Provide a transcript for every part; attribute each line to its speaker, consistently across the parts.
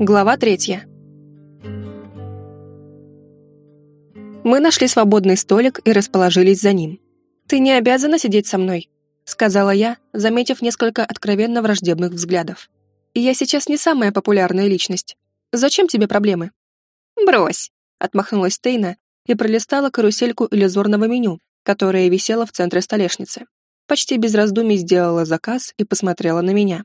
Speaker 1: Глава третья. Мы нашли свободный столик и расположились за ним. «Ты не обязана сидеть со мной», — сказала я, заметив несколько откровенно враждебных взглядов. «И я сейчас не самая популярная личность. Зачем тебе проблемы?» «Брось», — отмахнулась Тейна и пролистала карусельку иллюзорного меню, которое висело в центре столешницы. Почти без раздумий сделала заказ и посмотрела на меня.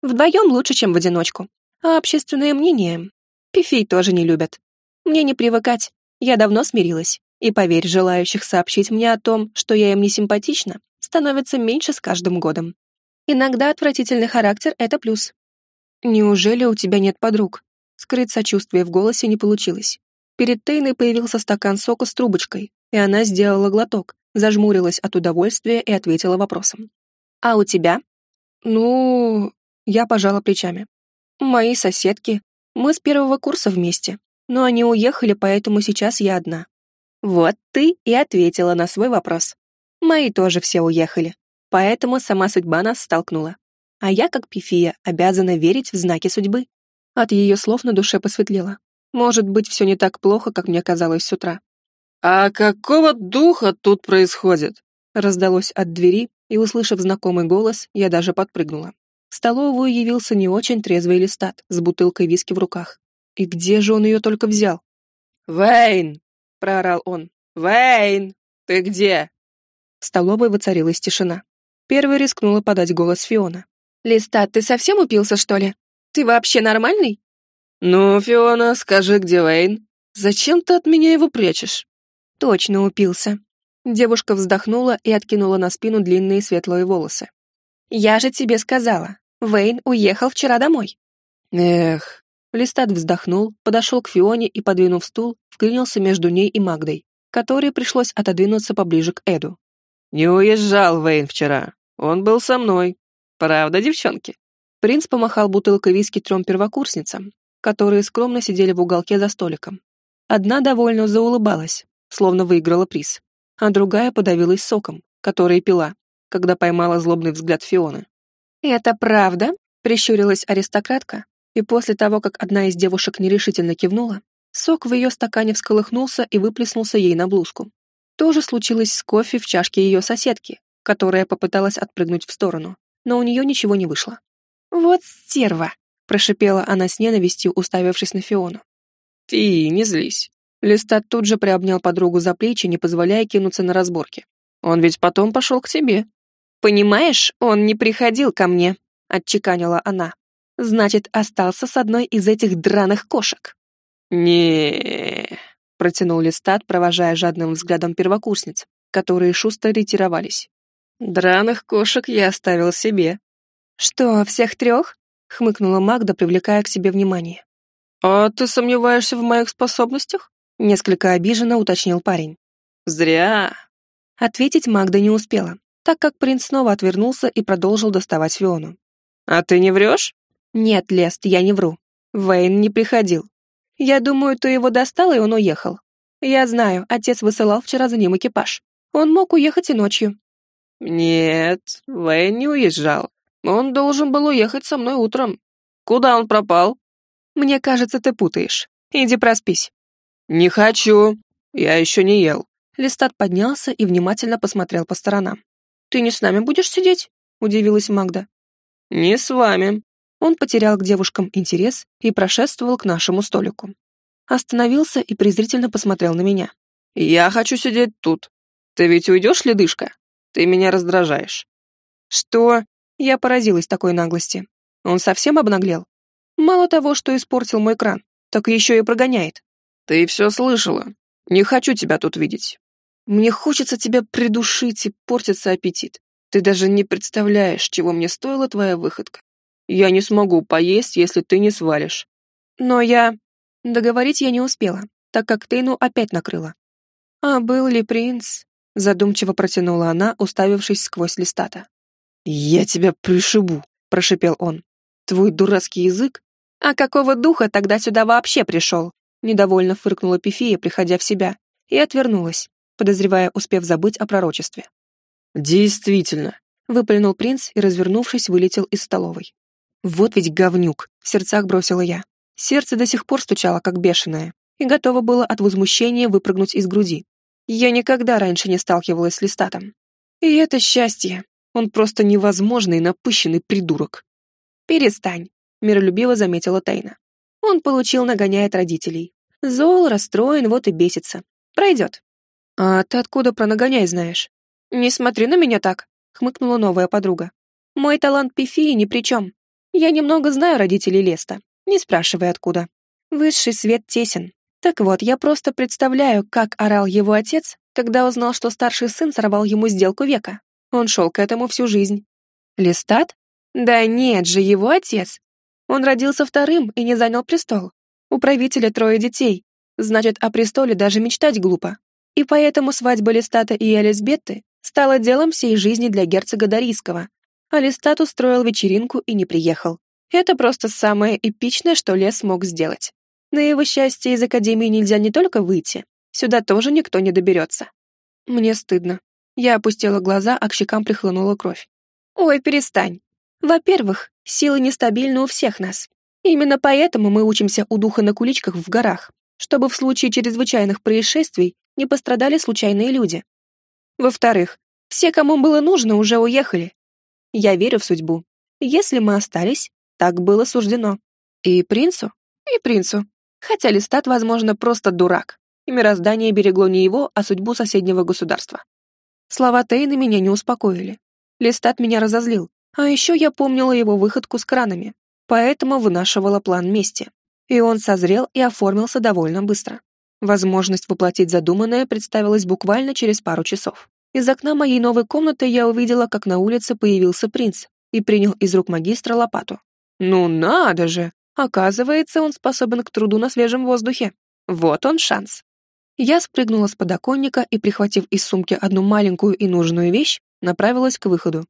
Speaker 1: «Вдвоем лучше, чем в одиночку. А общественное мнение? Пифей тоже не любят. Мне не привыкать. Я давно смирилась. И поверь, желающих сообщить мне о том, что я им не симпатична, становится меньше с каждым годом. Иногда отвратительный характер — это плюс. Неужели у тебя нет подруг? Скрыть сочувствие в голосе не получилось. Перед Тейной появился стакан сока с трубочкой, и она сделала глоток, зажмурилась от удовольствия и ответила вопросом. «А у тебя?» «Ну...» Я пожала плечами. Мои соседки. Мы с первого курса вместе. Но они уехали, поэтому сейчас я одна. Вот ты и ответила на свой вопрос. Мои тоже все уехали. Поэтому сама судьба нас столкнула. А я, как пифия, обязана верить в знаки судьбы. От ее слов на душе посветлело. Может быть, все не так плохо, как мне казалось с утра.
Speaker 2: «А какого духа тут происходит?»
Speaker 1: Раздалось от двери, и, услышав знакомый голос, я даже подпрыгнула. В столовую явился не очень трезвый листат с бутылкой виски в руках. И где же он ее только взял?
Speaker 2: «Вейн!» — проорал он. «Вейн! Ты где?»
Speaker 1: В столовой воцарилась тишина. Первой рискнула подать голос Фиона. «Листат, ты совсем упился, что ли? Ты вообще нормальный?»
Speaker 2: «Ну, Фиона, скажи, где Вейн? Зачем ты от меня его прячешь?»
Speaker 1: «Точно упился». Девушка вздохнула и откинула на спину длинные светлые волосы. «Я же тебе сказала, Вейн уехал вчера домой».
Speaker 2: «Эх».
Speaker 1: Листат вздохнул, подошел к Фионе и, подвинув стул, вклинился между ней и Магдой, которой пришлось отодвинуться поближе к Эду.
Speaker 2: «Не уезжал Вейн вчера. Он был со мной. Правда, девчонки?»
Speaker 1: Принц помахал бутылкой виски трем первокурсницам, которые скромно сидели в уголке за столиком. Одна довольно заулыбалась, словно выиграла приз, а другая подавилась соком, который пила, когда поймала злобный взгляд Фионы. «Это правда?» — прищурилась аристократка, и после того, как одна из девушек нерешительно кивнула, сок в ее стакане всколыхнулся и выплеснулся ей на блузку. То же случилось с кофе в чашке ее соседки, которая попыталась отпрыгнуть в сторону, но у нее ничего не вышло. «Вот стерва!» — прошипела она с ненавистью, уставившись на Фиону.
Speaker 2: «Ты не злись».
Speaker 1: Листат тут же приобнял подругу за плечи, не позволяя кинуться на разборки. «Он ведь потом пошел к тебе. «Понимаешь, он не приходил ко мне», — отчеканила она. «Значит, остался с одной из этих драных кошек».
Speaker 2: не протянул Листат, провожая жадным взглядом первокурсниц, которые шустро ретировались. «Драных кошек я оставил себе».
Speaker 1: «Что, всех трех?» — хмыкнула Магда, привлекая к себе внимание.
Speaker 2: «А ты сомневаешься в моих способностях?»
Speaker 1: — несколько обиженно уточнил парень.
Speaker 2: «Зря».
Speaker 1: Ответить Магда не успела так как принц снова отвернулся и продолжил доставать Фиону.
Speaker 2: «А ты не врешь?»
Speaker 1: «Нет, Лест, я не вру. Вейн не приходил. Я думаю, ты его достал, и он уехал. Я знаю, отец высылал вчера за ним экипаж. Он мог уехать и ночью».
Speaker 2: «Нет, Вейн не уезжал. Он должен был уехать со мной утром. Куда он пропал?»
Speaker 1: «Мне кажется, ты путаешь. Иди проспись».
Speaker 2: «Не хочу. Я еще не ел».
Speaker 1: Листат поднялся и внимательно посмотрел по сторонам. «Ты не с нами будешь сидеть?» — удивилась Магда.
Speaker 2: «Не с вами».
Speaker 1: Он потерял к девушкам интерес и прошествовал к нашему столику. Остановился и презрительно посмотрел на меня.
Speaker 2: «Я хочу сидеть тут. Ты ведь уйдешь, ледышка? Ты меня раздражаешь».
Speaker 1: «Что?» Я поразилась такой наглости. Он совсем обнаглел. Мало того, что испортил мой кран, так еще и прогоняет.
Speaker 2: «Ты все слышала. Не хочу тебя тут видеть.
Speaker 1: Мне хочется тебя придушить и портится аппетит. Ты даже не представляешь, чего мне стоила твоя выходка. Я не смогу поесть, если ты не свалишь. Но я... Договорить я не успела, так как Тейну опять накрыла. А был ли принц? Задумчиво протянула она, уставившись сквозь листата.
Speaker 2: «Я тебя пришибу», — прошипел он.
Speaker 1: «Твой дурацкий язык? А какого духа тогда сюда вообще пришел?» Недовольно фыркнула Пифия, приходя в себя, и отвернулась подозревая, успев забыть о пророчестве.
Speaker 2: «Действительно», —
Speaker 1: выплюнул принц и, развернувшись, вылетел из столовой. «Вот ведь говнюк!» — в сердцах бросила я. Сердце до сих пор стучало, как бешеное, и готово было от возмущения выпрыгнуть из груди. Я никогда раньше не сталкивалась с листатом. И это счастье. Он просто невозможный напыщенный придурок. «Перестань», — миролюбиво заметила Тайна. Он получил нагоняя от родителей. Зол, расстроен, вот и бесится. Пройдет. «А ты откуда про нагоняй знаешь?» «Не смотри на меня так», — хмыкнула новая подруга. «Мой талант пифии ни при чем. Я немного знаю родителей Леста. Не спрашивай, откуда. Высший свет тесен. Так вот, я просто представляю, как орал его отец, когда узнал, что старший сын сорвал ему сделку века. Он шел к этому всю жизнь. Листат? Да нет же, его отец. Он родился вторым и не занял престол. У правителя трое детей. Значит, о престоле даже мечтать глупо. И поэтому свадьба Листата и Элизбетты стала делом всей жизни для герцога Дарийского. Листат устроил вечеринку и не приехал. Это просто самое эпичное, что Лес мог сделать. На его счастье из Академии нельзя не только выйти, сюда тоже никто не доберется. Мне стыдно. Я опустила глаза, а к щекам прихлынула кровь. Ой, перестань. Во-первых, силы нестабильны у всех нас. Именно поэтому мы учимся у духа на куличках в горах, чтобы в случае чрезвычайных происшествий не пострадали случайные люди. Во-вторых, все, кому было нужно, уже уехали. Я верю в судьбу. Если мы остались, так было суждено. И принцу, и принцу. Хотя Листат, возможно, просто дурак, и мироздание берегло не его, а судьбу соседнего государства. Слова Тейна меня не успокоили. Листат меня разозлил, а еще я помнила его выходку с кранами, поэтому вынашивала план мести. И он созрел и оформился довольно быстро. Возможность воплотить задуманное представилась буквально через пару часов. Из окна моей новой комнаты я увидела, как на улице появился принц и принял из рук магистра лопату. Ну надо же! Оказывается, он способен к труду на свежем воздухе. Вот он шанс. Я спрыгнула с подоконника и, прихватив из сумки одну маленькую и нужную вещь, направилась к выходу.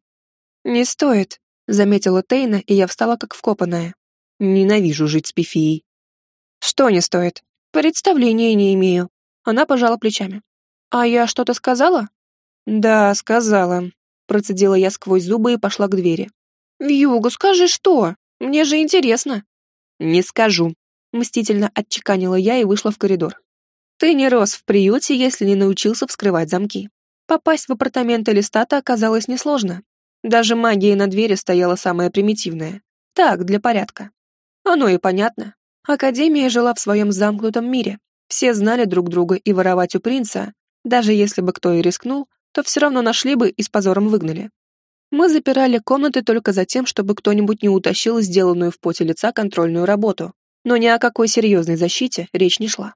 Speaker 1: «Не стоит», — заметила Тейна, и я встала как вкопанная. «Ненавижу жить с Пифией». «Что не стоит? Представления не имею». Она пожала плечами. «А я что-то сказала?» «Да, сказала», — процедила я сквозь зубы и пошла к двери. «Вьюга, скажи, что? Мне же интересно». «Не скажу», — мстительно отчеканила я и вышла в коридор. «Ты не рос в приюте, если не научился вскрывать замки. Попасть в апартаменты Листата оказалось несложно. Даже магия на двери стояла самая примитивная. Так, для порядка. Оно и понятно. Академия жила в своем замкнутом мире. Все знали друг друга, и воровать у принца, даже если бы кто и рискнул, то все равно нашли бы и с позором выгнали. Мы запирали комнаты только за тем, чтобы кто-нибудь не утащил сделанную в поте лица контрольную работу, но ни о какой серьезной защите речь не шла.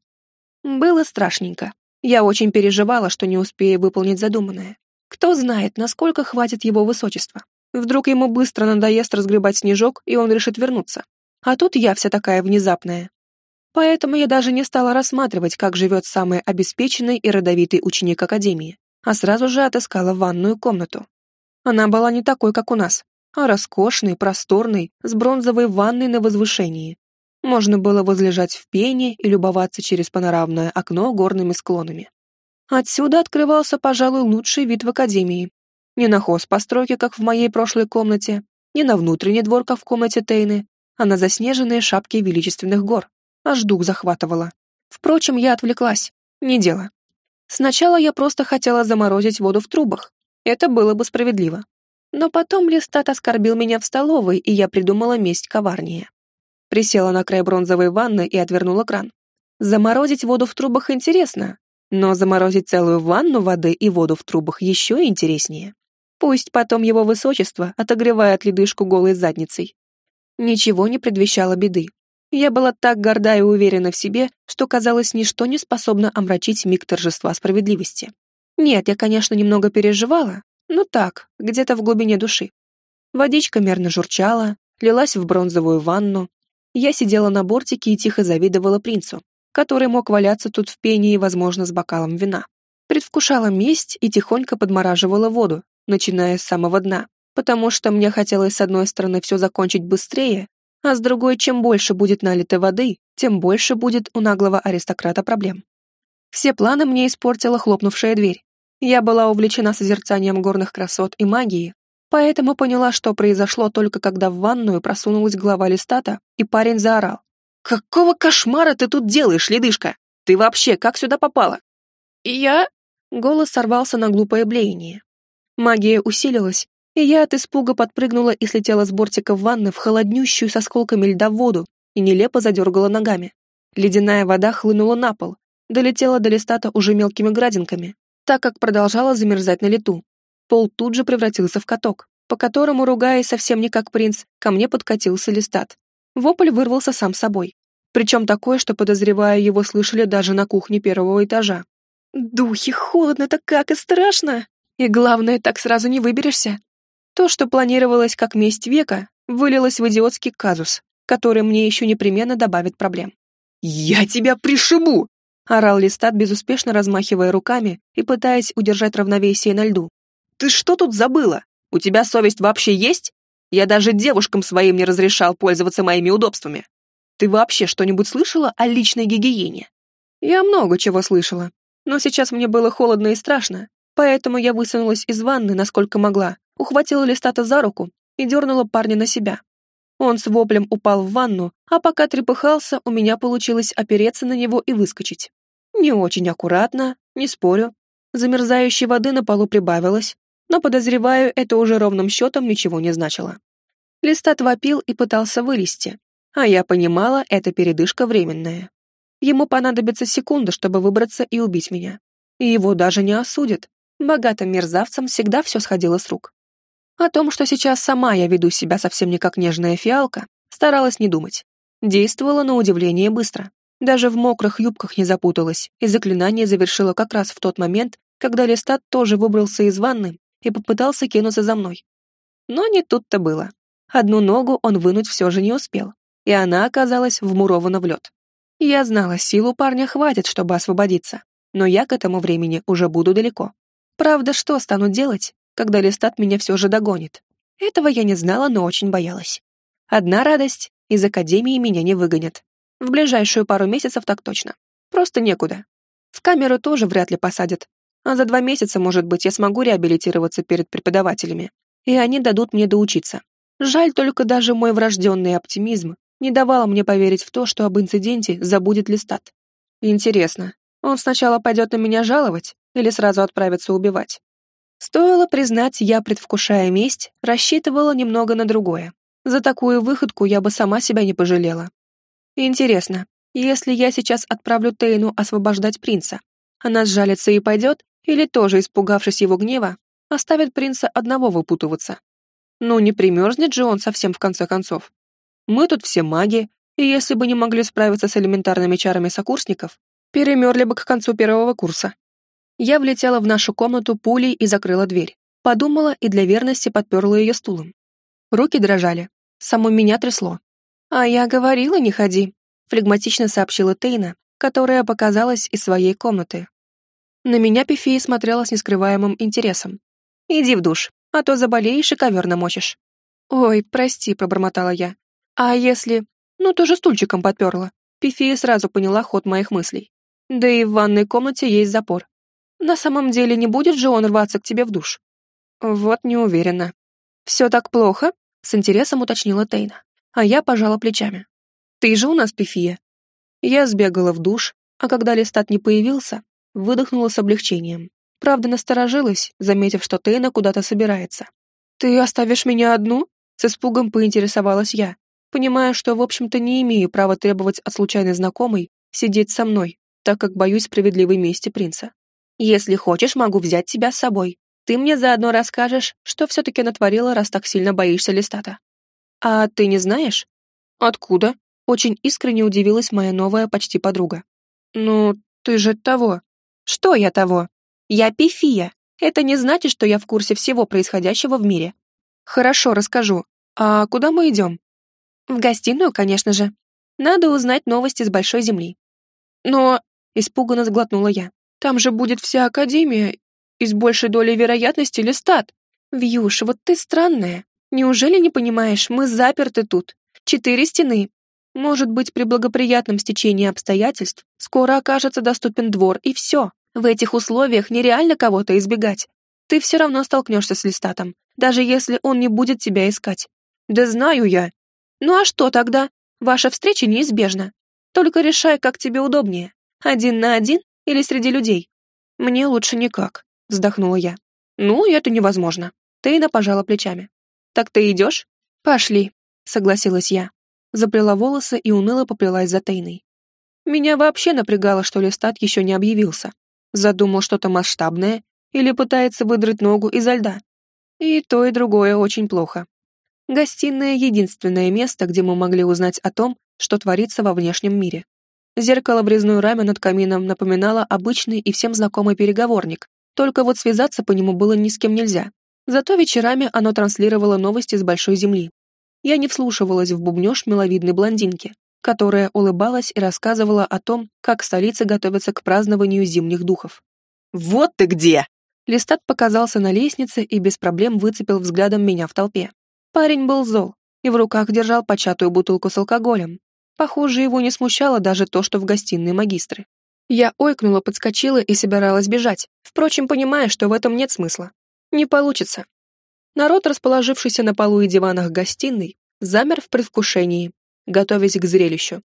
Speaker 1: Было страшненько. Я очень переживала, что не успею выполнить задуманное. Кто знает, насколько хватит его высочества. Вдруг ему быстро надоест разгребать снежок, и он решит вернуться. А тут я вся такая внезапная. Поэтому я даже не стала рассматривать, как живет самый обеспеченный и родовитый ученик Академии, а сразу же отыскала ванную комнату. Она была не такой, как у нас, а роскошной, просторной, с бронзовой ванной на возвышении. Можно было возлежать в пене и любоваться через панорамное окно горными склонами. Отсюда открывался, пожалуй, лучший вид в академии. Не на хоз постройки, как в моей прошлой комнате, не на внутренний двор, как в комнате Тейны, а на заснеженные шапки величественных гор. Аж дух захватывало. Впрочем, я отвлеклась. Не дело. Сначала я просто хотела заморозить воду в трубах, это было бы справедливо. Но потом Листат оскорбил меня в столовой, и я придумала месть коварнее. Присела на край бронзовой ванны и отвернула кран. Заморозить воду в трубах интересно, но заморозить целую ванну воды и воду в трубах еще интереснее. Пусть потом его высочество отогревает ледышку голой задницей. Ничего не предвещало беды. Я была так горда и уверена в себе, что, казалось, ничто не способно омрачить миг торжества справедливости. Нет, я, конечно, немного переживала, но так, где-то в глубине души. Водичка мерно журчала, лилась в бронзовую ванну. Я сидела на бортике и тихо завидовала принцу, который мог валяться тут в пении, возможно, с бокалом вина. Предвкушала месть и тихонько подмораживала воду, начиная с самого дна, потому что мне хотелось с одной стороны все закончить быстрее, а с другой, чем больше будет налито воды, тем больше будет у наглого аристократа проблем. Все планы мне испортила хлопнувшая дверь. Я была увлечена созерцанием горных красот и магии, поэтому поняла, что произошло только когда в ванную просунулась глава листата, и парень заорал.
Speaker 2: «Какого кошмара ты тут делаешь, ледышка? Ты вообще как сюда попала?»
Speaker 1: «Я...» Голос сорвался на глупое блеяние. Магия усилилась, и я от испуга подпрыгнула и слетела с бортика в ванны в холоднющую с осколками льда воду и нелепо задергала ногами. Ледяная вода хлынула на пол, долетела до листата уже мелкими градинками, так как продолжала замерзать на лету. Пол тут же превратился в каток, по которому, ругаясь совсем не как принц, ко мне подкатился листат. Вопль вырвался сам собой. Причем такое, что, подозревая, его слышали даже на кухне первого этажа. «Духи, холодно-то как и страшно! И главное, так сразу не выберешься!» То, что планировалось как месть века, вылилось в идиотский казус, который мне еще непременно добавит проблем.
Speaker 2: «Я тебя пришибу!» — орал Листат, безуспешно размахивая руками и пытаясь удержать равновесие на льду. «Ты что тут забыла? У тебя совесть вообще есть? Я даже девушкам своим не разрешал пользоваться моими удобствами. Ты вообще что-нибудь слышала о личной гигиене?»
Speaker 1: «Я много чего слышала, но сейчас мне было холодно и страшно, поэтому я высунулась из ванны, насколько могла, ухватила Листата за руку и дернула парня на себя. Он с воплем упал в ванну, а пока трепыхался, у меня получилось опереться на него и выскочить. Не очень аккуратно, не спорю. Замерзающей воды на полу прибавилось, но, подозреваю, это уже ровным счетом ничего не значило. Листат вопил и пытался вылезти, а я понимала, это передышка временная. Ему понадобится секунда, чтобы выбраться и убить меня. И его даже не осудят. Богатым мерзавцам всегда все сходило с рук. О том, что сейчас сама я веду себя совсем не как нежная фиалка, старалась не думать. Действовала на удивление быстро. Даже в мокрых юбках не запуталась, и заклинание завершила как раз в тот момент, когда Листат тоже выбрался из ванны и попытался кинуться за мной. Но не тут-то было. Одну ногу он вынуть все же не успел, и она оказалась вмурована в лед. Я знала, силу парня хватит, чтобы освободиться, но я к этому времени уже буду далеко. Правда, что стану делать, когда Листат меня все же догонит. Этого я не знала, но очень боялась. Одна радость — из академии меня не выгонят. В ближайшую пару месяцев так точно. Просто некуда. В камеру тоже вряд ли посадят. А за два месяца, может быть, я смогу реабилитироваться перед преподавателями, и они дадут мне доучиться. Жаль только даже мой врожденный оптимизм не давал мне поверить в то, что об инциденте забудет Листат. Интересно, он сначала пойдет на меня жаловать или сразу отправится убивать? Стоило признать, я, предвкушая месть, рассчитывала немного на другое. За такую выходку я бы сама себя не пожалела. Интересно, если я сейчас отправлю Тейну освобождать принца, она сжалится и пойдет, или тоже, испугавшись его гнева, оставит принца одного выпутываться? Ну, не примерзнет же он совсем в конце концов. Мы тут все маги, и если бы не могли справиться с элементарными чарами сокурсников, перемерли бы к концу первого курса. Я влетела в нашу комнату пулей и закрыла дверь. Подумала и для верности подперла ее стулом. Руки дрожали. Само меня трясло. «А я говорила, не ходи», — флегматично сообщила Тейна, которая показалась из своей комнаты. На меня Пифия смотрела с нескрываемым интересом. «Иди в душ, а то заболеешь и ковер намочишь». «Ой, прости», — пробормотала я. «А если...» «Ну, тоже стульчиком подперла». Пифия сразу поняла ход моих мыслей. Да и в ванной комнате есть запор. На самом деле не будет же он рваться к тебе в душ? Вот не уверена. Все так плохо? С интересом уточнила Тейна. А я пожала плечами. Ты же у нас пифия. Я сбегала в душ, а когда листат не появился, выдохнула с облегчением. Правда, насторожилась, заметив, что Тейна куда-то собирается. «Ты оставишь меня одну?» С испугом поинтересовалась я, понимая, что, в общем-то, не имею права требовать от случайной знакомой сидеть со мной, так как боюсь справедливой мести принца. Если хочешь, могу взять тебя с собой. Ты мне заодно расскажешь, что все-таки натворила, раз так сильно боишься листата. А ты не знаешь? Откуда? Очень искренне удивилась моя новая почти подруга. Ну, ты же того. Что я того? Я пифия. Это не значит, что я в курсе всего происходящего в мире. Хорошо, расскажу. А куда мы идем? В гостиную, конечно же. Надо узнать новости с Большой Земли. Но... Испуганно сглотнула я. Там же будет вся Академия, и с большей долей вероятности Листат. Вьюш, вот ты странная. Неужели не понимаешь, мы заперты тут. Четыре стены. Может быть, при благоприятном стечении обстоятельств скоро окажется доступен двор, и все. В этих условиях нереально кого-то избегать. Ты все равно столкнешься с Листатом, даже если он не будет тебя искать. Да знаю я. Ну а что тогда? Ваша встреча неизбежна. Только решай, как тебе удобнее. Один на один или среди людей? Мне лучше никак, вздохнула я. Ну, это невозможно. Тейна пожала плечами. Так ты идешь? Пошли, согласилась я. Заплела волосы и уныло поплелась за Тейной. Меня вообще напрягало, что Листат еще не объявился. Задумал что-то масштабное или пытается выдрать ногу изо льда. И то, и другое очень плохо. Гостиная — единственное место, где мы могли узнать о том, что творится во внешнем мире. Зеркало в резную раме над камином напоминало обычный и всем знакомый переговорник, только вот связаться по нему было ни с кем нельзя. Зато вечерами оно транслировало новости с Большой Земли. Я не вслушивалась в бубнёж миловидной блондинки, которая улыбалась и рассказывала о том, как столица готовится к празднованию зимних духов.
Speaker 2: «Вот ты где!»
Speaker 1: Листат показался на лестнице и без проблем выцепил взглядом меня в толпе. Парень был зол и в руках держал початую бутылку с алкоголем. Похоже, его не смущало даже то, что в гостиной магистры. Я ойкнула, подскочила и собиралась бежать, впрочем, понимая, что в этом нет смысла. Не получится. Народ, расположившийся на полу и диванах гостиной, замер в предвкушении, готовясь к зрелищу.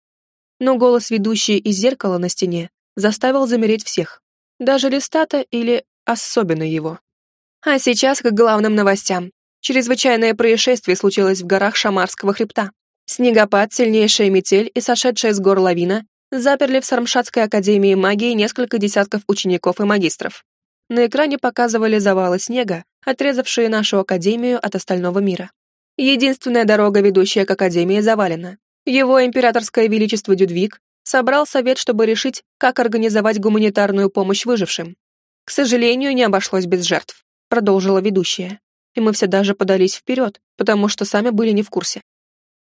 Speaker 1: Но голос ведущей из зеркала на стене заставил замереть всех, даже Листата или особенно его. А сейчас к главным новостям. Чрезвычайное происшествие случилось в горах Шамарского хребта. Снегопад, сильнейшая метель и сошедшая с гор лавина заперли в Сармшатской академии магии несколько десятков учеников и магистров. На экране показывали завалы снега, отрезавшие нашу академию от остального мира. Единственная дорога, ведущая к академии, завалена. Его императорское величество Дюдвик собрал совет, чтобы решить, как организовать гуманитарную помощь выжившим. К сожалению, не обошлось без жертв, продолжила ведущая. И мы все даже подались вперед, потому что сами были не в курсе.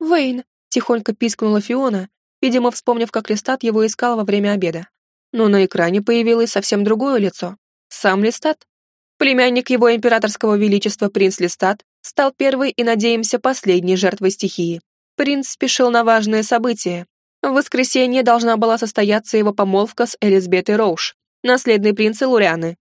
Speaker 1: «Вейн!» — тихонько пискнула Фиона, видимо, вспомнив, как Листат его искал во время обеда. Но на экране появилось совсем другое лицо. Сам Листат. Племянник его императорского величества принц Листат стал первой и, надеемся, последней жертвой стихии. Принц спешил на важное событие. В воскресенье должна была состояться его помолвка с Элизабетой Роуш, наследной принцей Лурианы.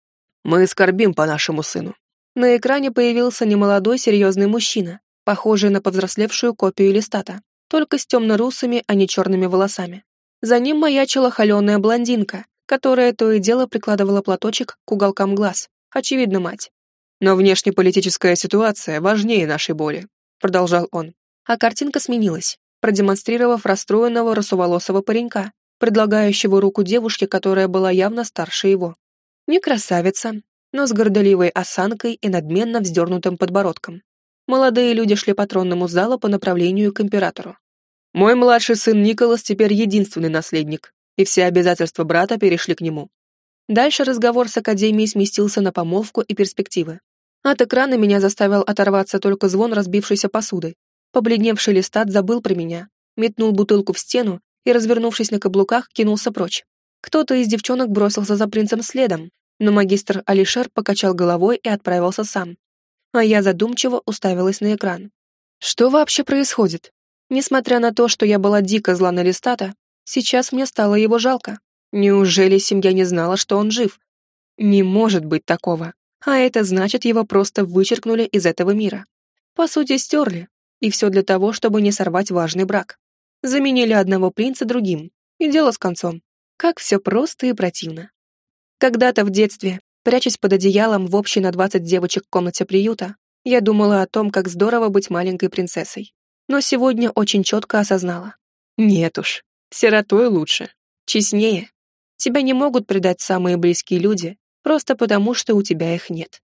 Speaker 2: «Мы скорбим по нашему сыну».
Speaker 1: На экране появился немолодой серьезный мужчина, похожий на повзрослевшую копию Листата, только с темно-русыми, а не черными волосами. За ним маячила холеная блондинка, которая то и дело прикладывала платочек к уголкам глаз, очевидно, мать.
Speaker 2: «Но внешнеполитическая ситуация важнее нашей боли», продолжал он
Speaker 1: а картинка сменилась, продемонстрировав расстроенного русоволосого паренька, предлагающего руку девушке, которая была явно старше его. Не красавица, но с гордоливой осанкой и надменно вздернутым подбородком. Молодые люди шли по тронному залу по направлению к императору.
Speaker 2: «Мой младший сын Николас теперь единственный наследник, и все обязательства брата перешли к нему».
Speaker 1: Дальше разговор с Академией сместился на помолвку и перспективы. От экрана меня заставил оторваться только звон разбившейся посуды, Побледневший листат забыл про меня, метнул бутылку в стену и, развернувшись на каблуках, кинулся прочь. Кто-то из девчонок бросился за принцем следом, но магистр Алишер покачал головой и отправился сам. А я задумчиво уставилась на экран. Что вообще происходит? Несмотря на то, что я была дико зла на Листата, сейчас мне стало его жалко. Неужели семья не знала, что он жив? Не может быть такого. А это значит, его просто вычеркнули из этого мира. По сути, стерли, и все для того, чтобы не сорвать важный брак. Заменили одного принца другим, и дело с концом. Как все просто и противно. Когда-то в детстве, прячась под одеялом в общей на 20 девочек комнате приюта, я думала о том, как здорово быть маленькой принцессой. Но сегодня очень четко осознала. Нет уж, сиротой лучше, честнее. Тебя не могут предать самые близкие люди, просто потому что у тебя их нет.